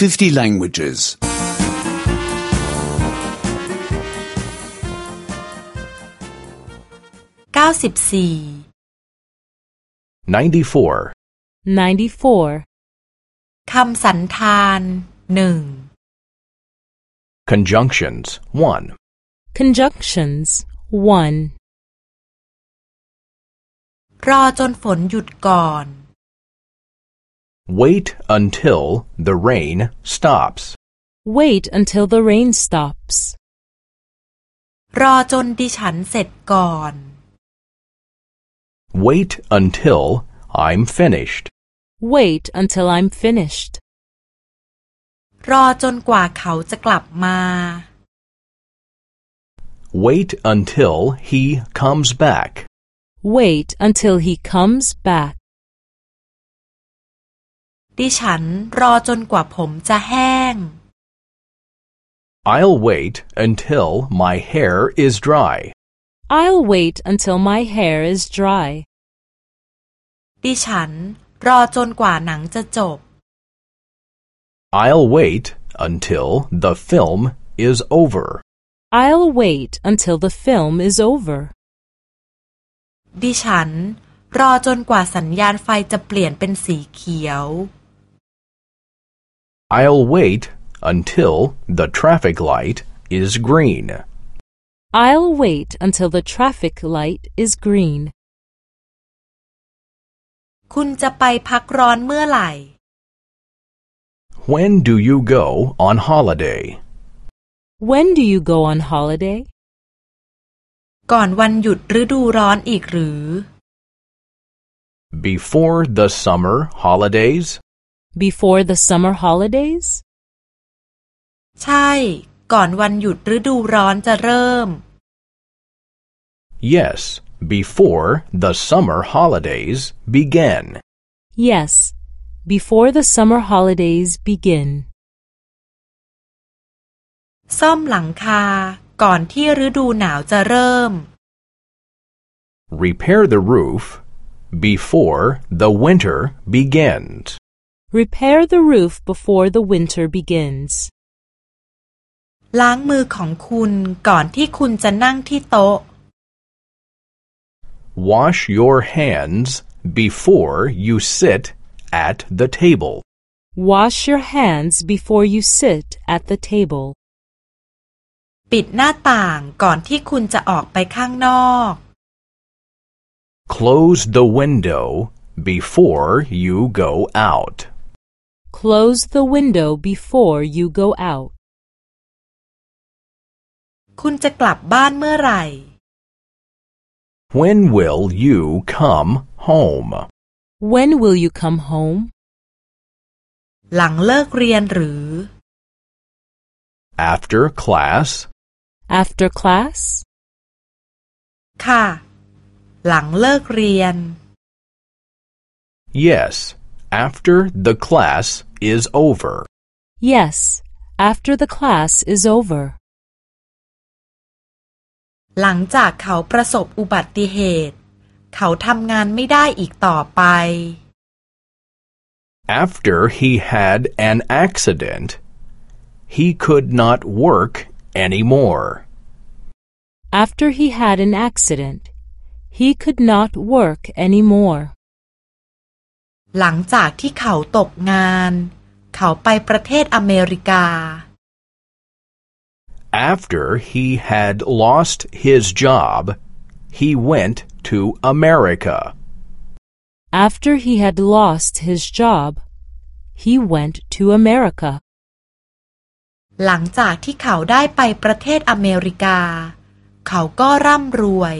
50 languages. 94 94. 94. คำสันธานหนึ่ง Conjunctions 1. Conjunctions 1. รอจนฝนหยุดก่อน Wait until the rain stops. Wait until the rain stops. รอจนดิฉันเสร็จก่อน Wait until I'm finished. Wait until I'm finished. รอจนกว่าเขาจะกลับมา Wait until he comes back. Wait until he comes back. ดิฉันรอจนกว่าผมจะแห้ง I'll wait until my hair is dry. I'll wait until my hair is dry. ดิฉันรอจนกว่าหนังจะจบ I'll wait until the film is over. I'll wait until the film is over. ดิฉันรอจนกว่าสัญญาณไฟจะเปลี่ยนเป็นสีเขียว I'll wait until the traffic light is green. I'll wait until the traffic light is green. คุณจะไปพักร้อนเมื่อไหร่ When do you go on holiday? When do you go on holiday? ก่อนวันหยุดฤดูร้อนอีกหรือ Before the summer holidays? Before the summer holidays? ใช่ ก่อนวันหยุดฤดูร้อนจะเริ่ม Yes, before the summer holidays begin. Yes, before the summer holidays begin. ซ่อมหลังคา ก่อนที่ฤดูหนาวจะเริ่ม Repair the roof before the winter begins. Repair the roof before the winter begins. ล้างมือของคุณก่อนที่คุณจะนั่งที่โต๊ะ Wash your hands before you sit at the table. Wash your hands before you sit at the table. ปิดหน้าต่างก่อนที่คุณจะออกไปข้างนอก Close the window before you go out. Close the window before you go out. คุณจะกลับบ้านเมื่อไหร่ When will you come home? When will you come home? หลังเลิกเรียนหรือ After class? After class? ค่ะ หลังเลิกเรียน Yes, after the class is over. Yes, after the class is over. หลังจากเขาประสบอุบัติเหตุ เขาทำงานไม่ได้อีกต่อไป After he had an accident, he could not work anymore. After he had an accident, he could not work anymore. หลังจากที่เขาตกงาน เขาไปประเทศอเมริกา After he had lost his job, he went to America. After he had lost his job, he went to America. หลังจากที่เขาได้ไปประเทศอเมริกา เขาก็ร่ำรวย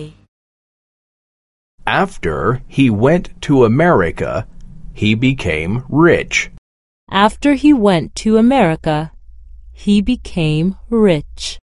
After he went to America, he became rich. After he went to America, he became rich.